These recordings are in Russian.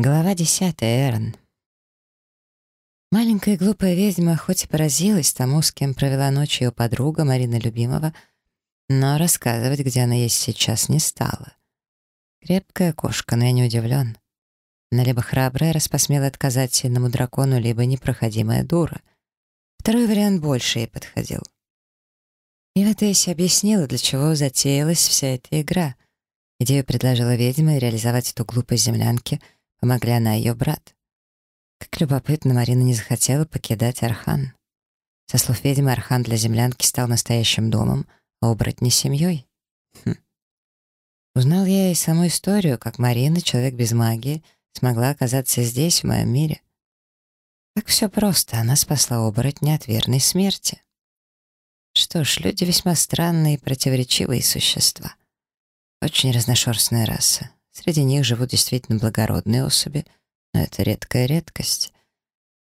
Глава десятая, Эрн. Маленькая глупая ведьма хоть и поразилась тому, с кем провела ночь ее подруга Марина Любимова, но рассказывать, где она есть сейчас, не стала. Крепкая кошка, но я не удивлен. Она либо храбрая, раз посмела отказать сильному дракону, либо непроходимая дура. Второй вариант больше ей подходил. И вот Эйси объяснила, для чего затеялась вся эта игра. Идею предложила ведьма реализовать эту глупость землянки — Помогли она и ее брат. Как любопытно, Марина не захотела покидать Архан. Со слов ведьмы, Архан для землянки стал настоящим домом, а оборотни — семьей. Хм. Узнал я и саму историю, как Марина, человек без магии, смогла оказаться здесь, в моем мире. Как все просто, она спасла оборотня от верной смерти. Что ж, люди весьма странные и противоречивые существа. Очень разношерстная раса. Среди них живут действительно благородные особи, но это редкая редкость.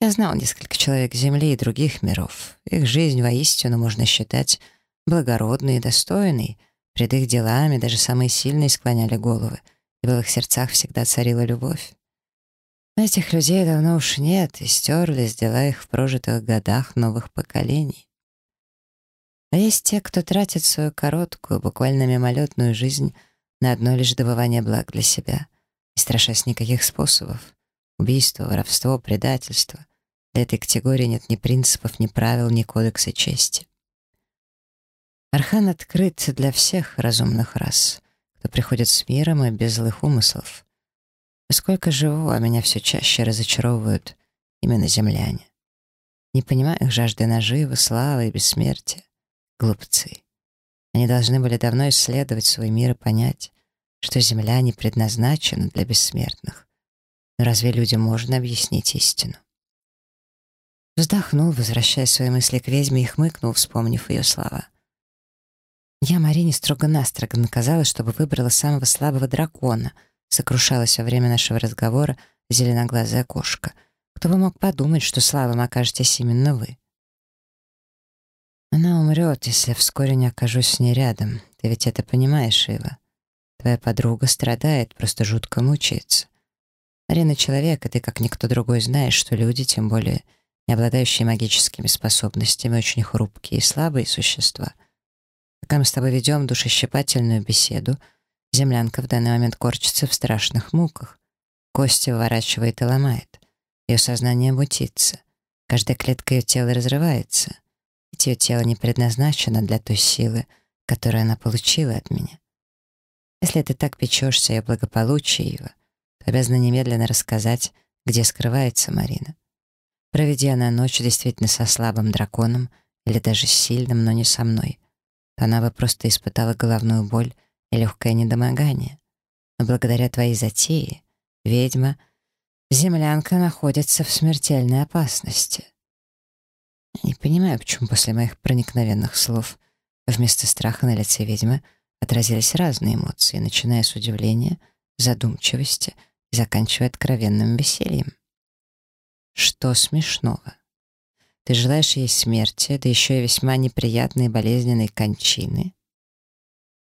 Я знал несколько человек Земли и других миров. Их жизнь воистину можно считать благородной и достойной. Пред их делами даже самые сильные склоняли головы, и в их сердцах всегда царила любовь. Но этих людей давно уж нет, и стерлись дела их в прожитых годах новых поколений. А есть те, кто тратит свою короткую, буквально мимолетную жизнь на одно лишь добывание благ для себя, не страшась никаких способов. Убийство, воровство, предательство. Для этой категории нет ни принципов, ни правил, ни кодекса чести. Архан открыт для всех разумных рас, кто приходит с миром и без злых умыслов. сколько живу, а меня все чаще разочаровывают именно земляне. Не понимаю их жажды наживы, славы и бессмертия. Глупцы. Они должны были давно исследовать свой мир и понять, что Земля не предназначена для бессмертных. Но разве людям можно объяснить истину? Вздохнул, возвращая свои мысли к ведьме, и хмыкнул, вспомнив ее слова. «Я Марине строго-настрого наказала, чтобы выбрала самого слабого дракона», сокрушалась во время нашего разговора зеленоглазая кошка. «Кто бы мог подумать, что слабым окажетесь именно вы?» Она умрет, если вскоре не окажусь с ней рядом. Ты ведь это понимаешь, Ива? Твоя подруга страдает, просто жутко мучается. Арина человек, и ты, как никто другой, знаешь, что люди, тем более не обладающие магическими способностями, очень хрупкие и слабые существа. Пока мы с тобой ведем душещипательную беседу, землянка в данный момент корчится в страшных муках. Кости выворачивает и ломает. Ее сознание мутится. Каждая клетка ее тела разрывается. Ведь ее тело не предназначено для той силы, которую она получила от меня. Если ты так печешься о благополучии его, то обязана немедленно рассказать, где скрывается Марина. Проведи она ночь действительно со слабым драконом или даже с сильным, но не со мной, то она бы просто испытала головную боль и легкое недомогание. Но благодаря твоей затее, ведьма, землянка находится в смертельной опасности. Не понимаю, почему после моих проникновенных слов вместо страха на лице ведьмы отразились разные эмоции, начиная с удивления, задумчивости и заканчивая откровенным весельем. Что смешного? Ты желаешь ей смерти, да еще и весьма неприятной и болезненной кончины?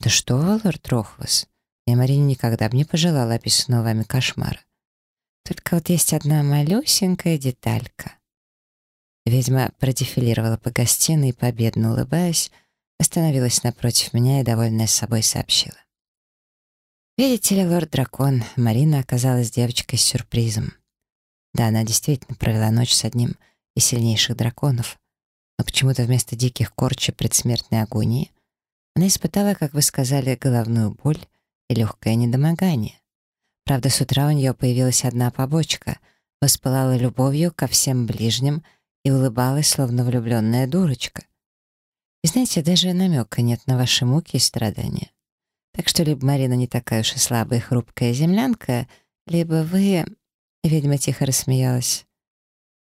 Да что вы, лорд Рохвас, я Марине никогда бы не пожелала описанного вами кошмара. Только вот есть одна малюсенькая деталька. Ведьма продефилировала по гостиной, победно улыбаясь, остановилась напротив меня и, довольная собой, сообщила. «Видите ли, лорд-дракон, Марина оказалась девочкой с сюрпризом. Да, она действительно провела ночь с одним из сильнейших драконов, но почему-то вместо диких корчей предсмертной агонии она испытала, как вы сказали, головную боль и легкое недомогание. Правда, с утра у нее появилась одна побочка, воспылала любовью ко всем ближним — и улыбалась, словно влюбленная дурочка. И знаете, даже намека нет на ваши муки и страдания. Так что либо Марина не такая уж и слабая и хрупкая землянка, либо вы...» Ведьма тихо рассмеялась.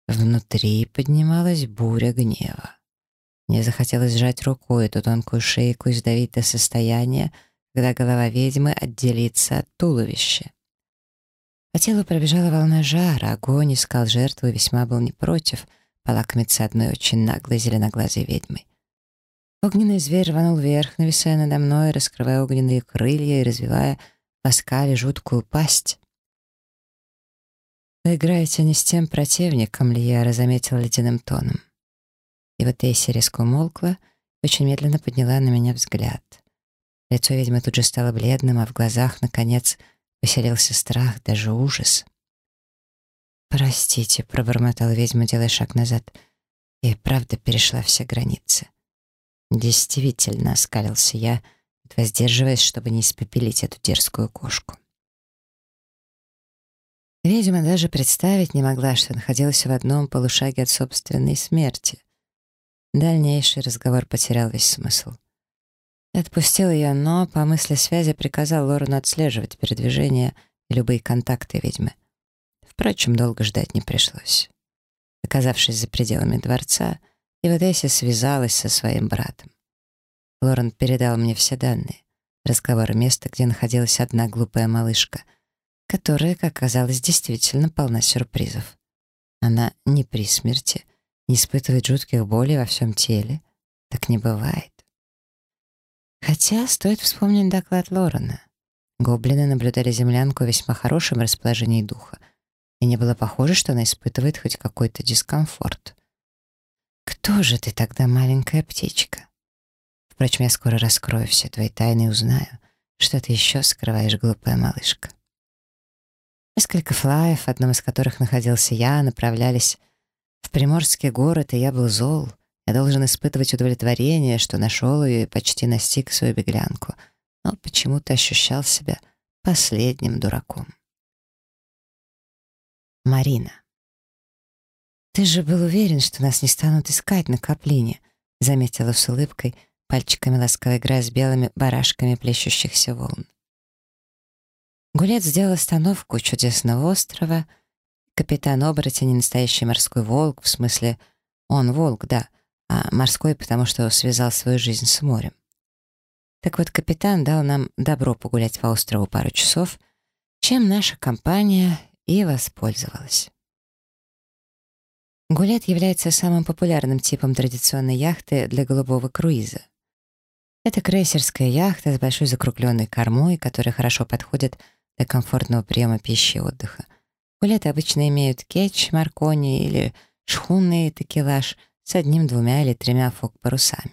Внутри поднималась буря гнева. Мне захотелось сжать рукой эту тонкую шейку и сдавить до состояния, когда голова ведьмы отделится от туловища. По телу пробежала волна жара, огонь искал жертву и весьма был не против — полакомиться одной очень наглой зеленоглазой ведьмой. Огненный зверь рванул вверх, нависая надо мной, раскрывая огненные крылья и развивая в оскале жуткую пасть. «Вы играете не с тем противником», — Лияра заметила ледяным тоном. И вот Эйси резко умолкла и очень медленно подняла на меня взгляд. Лицо ведьмы тут же стало бледным, а в глазах, наконец, поселился страх, даже ужас. «Простите», — пробормотала ведьма, делая шаг назад. И правда перешла все границы. Действительно, оскалился я, воздерживаясь, чтобы не испепелить эту дерзкую кошку. Ведьма даже представить не могла, что находилась в одном полушаге от собственной смерти. Дальнейший разговор потерял весь смысл. Отпустил ее, но по мысли связи приказал Лорену отслеживать передвижение и любые контакты ведьмы. Впрочем, долго ждать не пришлось. Оказавшись за пределами дворца, Ивадесия связалась со своим братом. Лорен передал мне все данные. Разговор места, где находилась одна глупая малышка, которая, как оказалось, действительно полна сюрпризов. Она не при смерти, не испытывает жутких болей во всем теле. Так не бывает. Хотя стоит вспомнить доклад Лорена. Гоблины наблюдали землянку в весьма хорошем расположении духа, и не было похоже, что она испытывает хоть какой-то дискомфорт. «Кто же ты тогда, маленькая птичка?» Впрочем, я скоро раскрою все твои тайны и узнаю, что ты еще скрываешь, глупая малышка. Несколько флаев, одном из которых находился я, направлялись в Приморский город, и я был зол. Я должен испытывать удовлетворение, что нашел ее и почти настиг свою беглянку, но почему-то ощущал себя последним дураком. Марина. «Ты же был уверен, что нас не станут искать на Каплине», заметила с улыбкой, пальчиками ласково играя с белыми барашками плещущихся волн. Гулец сделал остановку у чудесного острова. Капитан оборотень — настоящий морской волк, в смысле, он волк, да, а морской, потому что связал свою жизнь с морем. Так вот, капитан дал нам добро погулять по острову пару часов, чем наша компания и воспользовалась. Гулет является самым популярным типом традиционной яхты для голубого круиза. Это крейсерская яхта с большой закругленной кормой, которая хорошо подходит для комфортного приема пищи и отдыха. Гулеты обычно имеют кетч, маркони или шхунный текелаж с одним, двумя или тремя фок-парусами.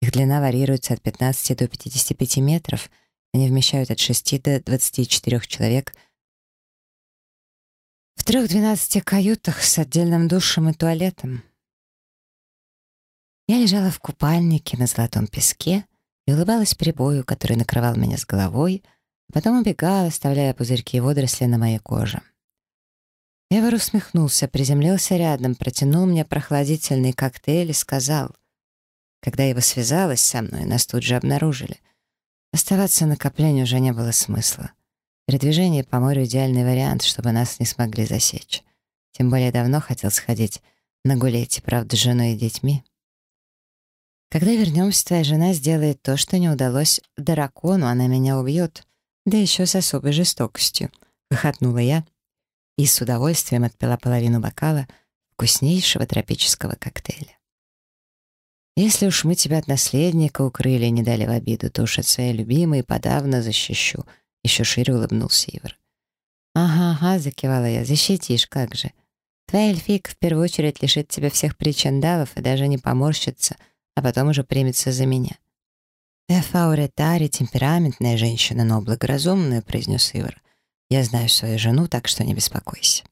Их длина варьируется от 15 до 55 метров, они вмещают от 6 до 24 человек — в трех-двенадцати каютах с отдельным душем и туалетом. Я лежала в купальнике на золотом песке и улыбалась прибою, который накрывал меня с головой, а потом убегала, оставляя пузырьки и водоросли на моей коже. Эвер усмехнулся, приземлился рядом, протянул мне прохладительный коктейль и сказал, когда его связалась со мной, нас тут же обнаружили. Оставаться на коплении уже не было смысла. Передвижение по морю — идеальный вариант, чтобы нас не смогли засечь. Тем более давно хотел сходить на гулете, правда, с женой и детьми. Когда вернемся, твоя жена сделает то, что не удалось дракону, она меня убьет, да еще с особой жестокостью. Хохотнула я и с удовольствием отпила половину бокала вкуснейшего тропического коктейля. Если уж мы тебя от наследника укрыли и не дали в обиду, то уж от своей любимой подавно защищу — еще шире улыбнулся Ивар. «Ага, ага», — закивала я, — «защитишь, как же. Твоя эльфийка в первую очередь лишит тебя всех причиндалов и даже не поморщится, а потом уже примется за меня». «Эфауретари — темпераментная женщина, но благоразумная», — произнес Ивар. «Я знаю свою жену, так что не беспокойся».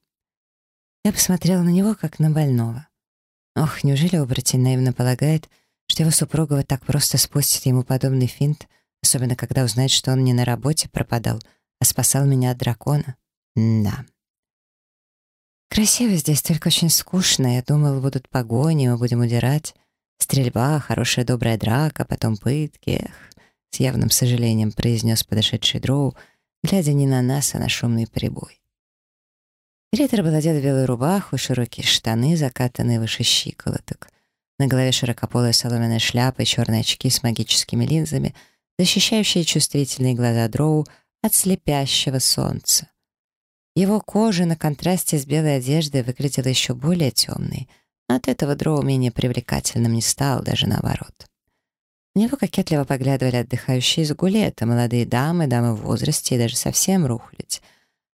Я посмотрела на него, как на больного. Ох, неужели оборотень наивно полагает, что его супруга вот так просто спустит ему подобный финт, Особенно, когда узнает, что он не на работе пропадал, а спасал меня от дракона. да. Красиво здесь, только очень скучно. Я думал, будут погони, мы будем удирать. Стрельба, хорошая добрая драка, потом пытки. Эх, с явным сожалением произнес подошедший дроу, глядя не на нас, а на шумный прибой. Ритор был одет в белую рубаху, широкие штаны, закатанные выше щиколоток. На голове широкополая соломенная шляпа и черные очки с магическими линзами — защищающие чувствительные глаза Дроу от слепящего солнца. Его кожа на контрасте с белой одеждой выглядела еще более темной. От этого Дроу менее привлекательным не стал, даже наоборот. На него кокетливо поглядывали отдыхающие из гулета, молодые дамы, дамы в возрасте и даже совсем рухлядь.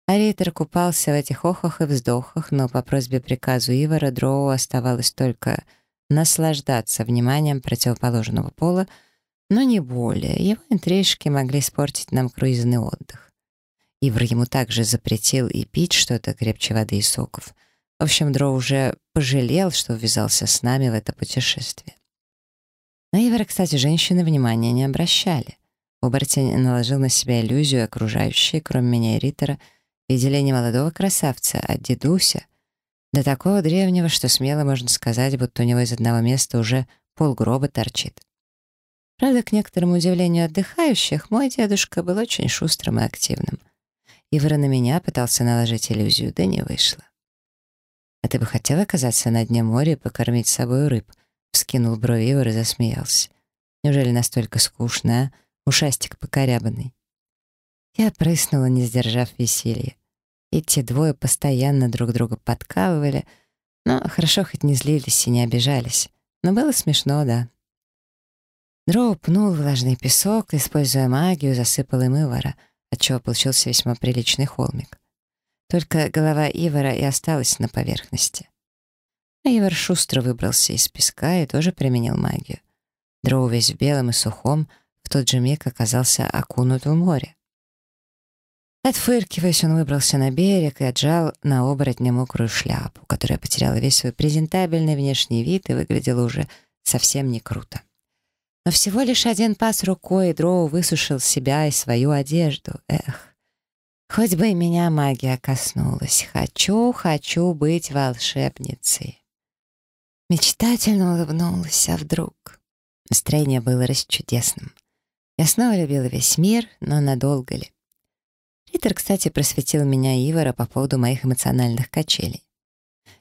А купался в этих охах и вздохах, но по просьбе приказу Ивара Дроу оставалось только наслаждаться вниманием противоположного пола, но не более. Его интрижки могли испортить нам круизный отдых. Ивр ему также запретил и пить что-то крепче воды и соков. В общем, Дроу уже пожалел, что ввязался с нами в это путешествие. На Ивара, кстати, женщины внимания не обращали. Оборотень наложил на себя иллюзию окружающие, кроме меня и Риттера, видели не молодого красавца, а дедуся, до такого древнего, что смело можно сказать, будто у него из одного места уже полгроба торчит. Правда, к некоторому удивлению отдыхающих, мой дедушка был очень шустрым и активным. Ивра на меня пытался наложить иллюзию, да не вышло. «А ты бы хотел оказаться на дне моря и покормить с собой рыб?» Вскинул брови Ивар и засмеялся. «Неужели настолько скучно, а? Ушастик покорябанный». Я прыснула, не сдержав веселья. Эти двое постоянно друг друга подкалывали, но хорошо хоть не злились и не обижались. Но было смешно, да. Дроу пнул влажный песок, используя магию, засыпал им Ивара, отчего получился весьма приличный холмик. Только голова Ивара и осталась на поверхности. А Ивар шустро выбрался из песка и тоже применил магию. Дроу весь в белом и сухом в тот же миг оказался окунут в море. Отфыркиваясь, он выбрался на берег и отжал на оборотня мокрую шляпу, которая потеряла весь свой презентабельный внешний вид и выглядела уже совсем не круто. Но всего лишь один пас рукой, Дроу высушил себя и свою одежду. Эх, хоть бы и меня магия коснулась. Хочу, хочу быть волшебницей. Мечтательно улыбнулась, а вдруг... Настроение было расчудесным. Я снова любила весь мир, но надолго ли? Риттер, кстати, просветил меня Ивара по поводу моих эмоциональных качелей.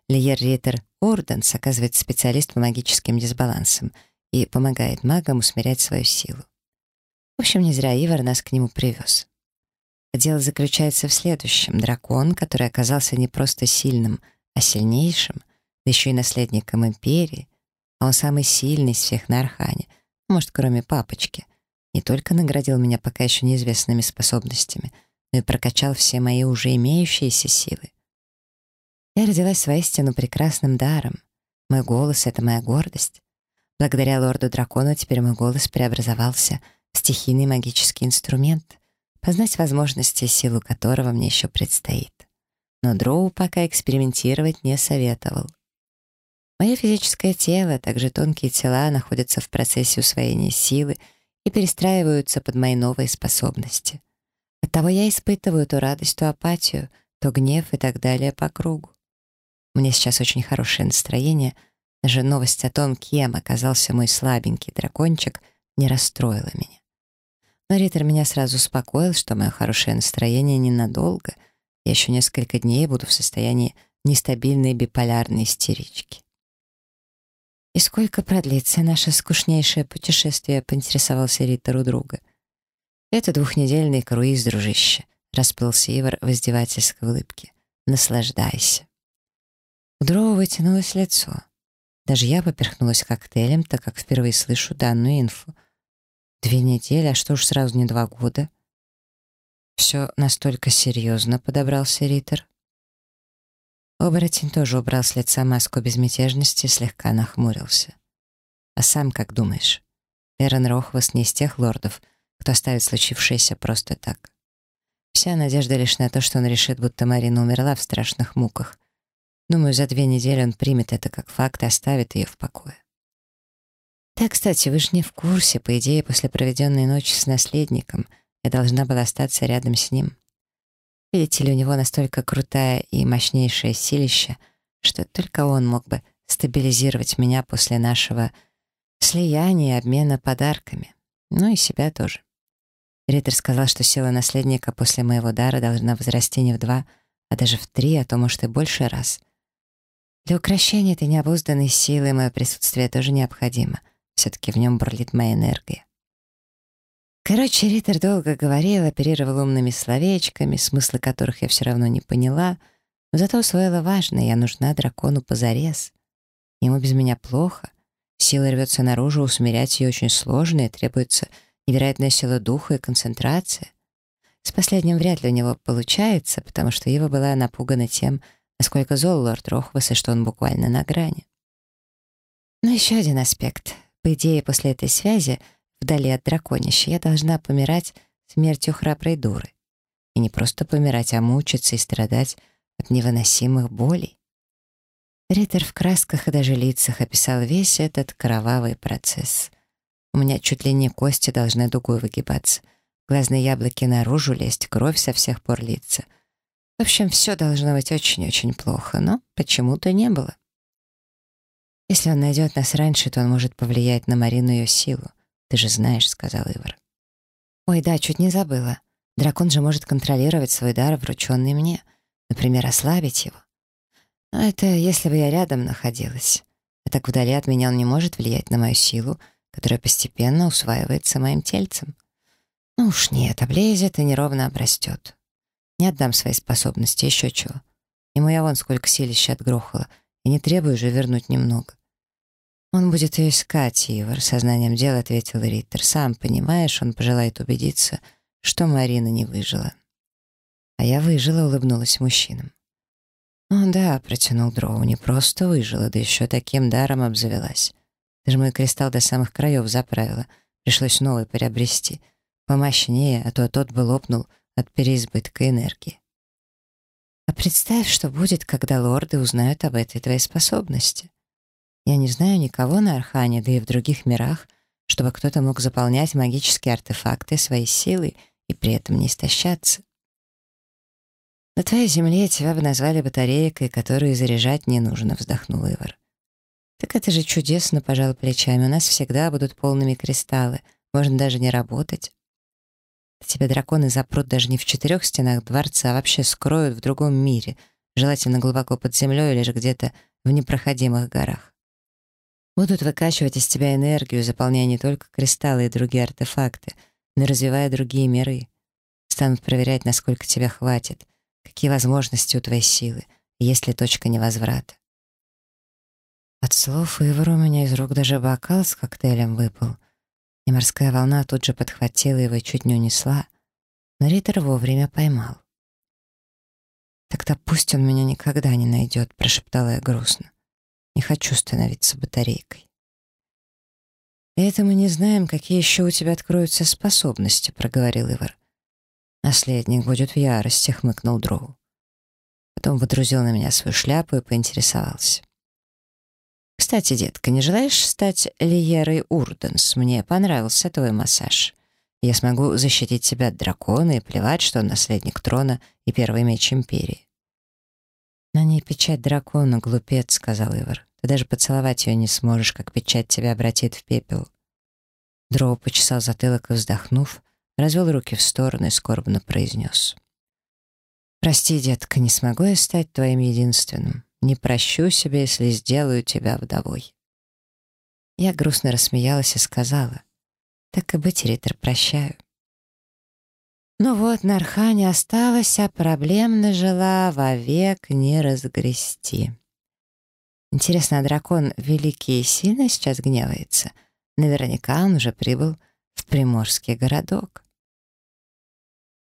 Лиер Риттер Орденс оказывается специалист по магическим дисбалансам и помогает магам усмирять свою силу. В общем, не зря Ивар нас к нему привез. Дело заключается в следующем. Дракон, который оказался не просто сильным, а сильнейшим, да еще и наследником империи, а он самый сильный из всех на Архане, может, кроме папочки, не только наградил меня пока еще неизвестными способностями — но и прокачал все мои уже имеющиеся силы. Я родилась воистину прекрасным даром. Мой голос — это моя гордость. Благодаря лорду-дракону теперь мой голос преобразовался в стихийный магический инструмент, познать возможности, силу которого мне еще предстоит. Но Дроу пока экспериментировать не советовал. Мое физическое тело, также тонкие тела находятся в процессе усвоения силы и перестраиваются под мои новые способности. Оттого я испытываю то радость, то апатию, то гнев и так далее по кругу. У меня сейчас очень хорошее настроение, даже новость о том, кем оказался мой слабенький дракончик, не расстроила меня. Но Риттер меня сразу успокоил, что мое хорошее настроение ненадолго, я еще несколько дней буду в состоянии нестабильной биполярной истерички. «И сколько продлится наше скучнейшее путешествие?» — поинтересовался Риттер у друга. «Это двухнедельный круиз, дружище», — расплылся Ивар в издевательской улыбке. «Наслаждайся». У Дрова вытянулось лицо. Даже я поперхнулась коктейлем, так как впервые слышу данную инфу. Две недели, а что ж сразу не два года? Все настолько серьезно, подобрался Риттер. Оборотень тоже убрал с лица маску безмятежности и слегка нахмурился. «А сам как думаешь? Эрон Рохвас не из тех лордов, кто оставит случившееся просто так. Вся надежда лишь на то, что он решит, будто Марина умерла в страшных муках. Думаю, за две недели он примет это как факт и оставит ее в покое. Да, кстати, вы же не в курсе. По идее, после проведенной ночи с наследником я должна была остаться рядом с ним. Видите ли, у него настолько крутая и мощнейшая силища, что только он мог бы стабилизировать меня после нашего слияния и обмена подарками. Ну и себя тоже. Риттер сказал, что сила наследника после моего дара должна возрасти не в два, а даже в три, а то, может, и больше раз. Для украшения этой необузданной силы мое присутствие тоже необходимо. Все-таки в нем бурлит моя энергия. Короче, Риттер долго говорил, оперировал умными словечками, смысла которых я все равно не поняла, но зато усвоила важное, я нужна дракону позарез. Ему без меня плохо. Сила рвется наружу, усмирять ее очень сложно, и требуется невероятная сила духа и концентрация. С последним вряд ли у него получается, потому что Ива была напугана тем, насколько зол лорд Рохвас и что он буквально на грани. Но еще один аспект. По идее, после этой связи, вдали от драконища, я должна помирать смертью храброй дуры. И не просто помирать, а мучиться и страдать от невыносимых болей. Риттер в красках и даже лицах описал весь этот кровавый процесс. У меня чуть ли не кости должны дугой выгибаться, глазные яблоки наружу лезть, кровь со всех пор литься. В общем, все должно быть очень-очень плохо, но почему-то не было. Если он найдет нас раньше, то он может повлиять на Марину ее силу. Ты же знаешь, — сказал Ивар. Ой, да, чуть не забыла. Дракон же может контролировать свой дар, врученный мне. Например, ослабить его. Но это если бы я рядом находилась. А так вдали от меня он не может влиять на мою силу, которая постепенно усваивается моим тельцем. Ну уж нет, облезет и неровно обрастет. Не отдам свои способности, еще чего. Ему я вон сколько силища отгрохала, и не требую же вернуть немного. «Он будет ее искать, Ивар», — сознанием дела ответил Риттер. «Сам понимаешь, он пожелает убедиться, что Марина не выжила». «А я выжила», — улыбнулась мужчинам. «О, да», — протянул Дроу, — «не просто выжила, да еще таким даром обзавелась. Ты же мой кристалл до самых краев заправила, пришлось новый приобрести. Помощнее, а то тот бы лопнул от переизбытка энергии». «А представь, что будет, когда лорды узнают об этой твоей способности». Я не знаю никого на Архане, да и в других мирах, чтобы кто-то мог заполнять магические артефакты своей силой и при этом не истощаться. «На твоей земле тебя бы назвали батарейкой, которую заряжать не нужно», — вздохнул Ивар. «Так это же чудесно», — пожал плечами. «У нас всегда будут полными кристаллы. Можно даже не работать». Тебя драконы запрут даже не в четырех стенах дворца, а вообще скроют в другом мире, желательно глубоко под землей или же где-то в непроходимых горах. Будут выкачивать из тебя энергию, заполняя не только кристаллы и другие артефакты, но и развивая другие миры. Станут проверять, насколько тебя хватит, какие возможности у твоей силы, есть ли точка невозврата. От слов Ивара у меня из рук даже бокал с коктейлем выпал, и морская волна тут же подхватила его и чуть не унесла, но Риттер вовремя поймал. «Тогда пусть он меня никогда не найдет», — прошептала я грустно. Не хочу становиться батарейкой. «Это мы не знаем, какие еще у тебя откроются способности», — проговорил Ивар. «Наследник будет в ярости», — хмыкнул Дроу. Потом выдрузил на меня свою шляпу и поинтересовался. «Кстати, детка, не желаешь стать Лиерой Урденс? Мне понравился твой массаж. Я смогу защитить тебя от дракона и плевать, что он наследник трона и первый меч Империи. «На ней печать дракона, глупец», — сказал Ивар. «Ты даже поцеловать ее не сможешь, как печать тебя обратит в пепел». Дроу почесал затылок и, вздохнув, развел руки в стороны и скорбно произнес. «Прости, детка, не смогу я стать твоим единственным. Не прощу себе, если сделаю тебя вдовой». Я грустно рассмеялась и сказала, «Так и быть, Риттер, прощаю». Ну вот, на Архане осталась, а проблем нажила вовек не разгрести. Интересно, а дракон великий и сильно сейчас гневается? Наверняка он уже прибыл в приморский городок.